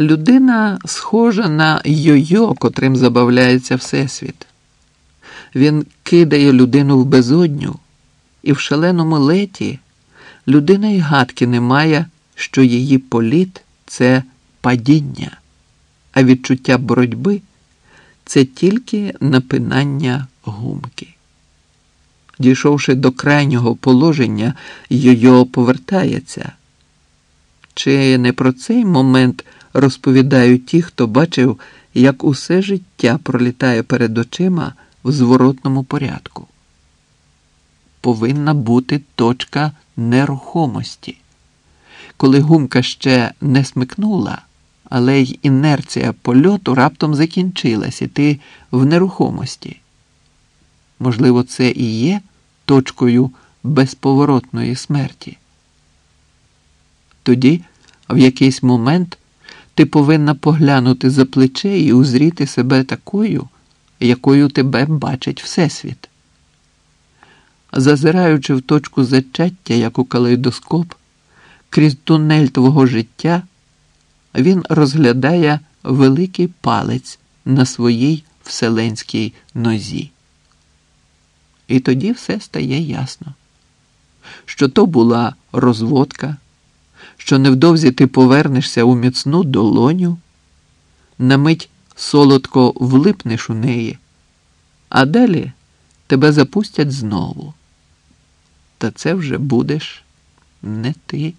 Людина схожа на йо-йо, котрим забавляється Всесвіт. Він кидає людину в безодню, і в шаленому леті людина й гадки не має, що її політ це падіння, а відчуття боротьби це тільки напинання гумки. Дійшовши до крайнього положення, йо-йо повертається. Чи не про цей момент розповідають ті, хто бачив, як усе життя пролітає перед очима в зворотному порядку? Повинна бути точка нерухомості. Коли гумка ще не смикнула, але й інерція польоту раптом закінчилась, і ти в нерухомості. Можливо, це і є точкою безповоротної смерті. Тоді, в якийсь момент, ти повинна поглянути за плече і узріти себе такою, якою тебе бачить Всесвіт. Зазираючи в точку зачаття, як у калейдоскоп, крізь тунель твого життя, він розглядає великий палець на своїй вселенській нозі. І тоді все стає ясно, що то була розводка, що невдовзі ти повернешся у міцну долоню, на мить солодко влипнеш у неї, а далі тебе запустять знову. Та це вже будеш не ти.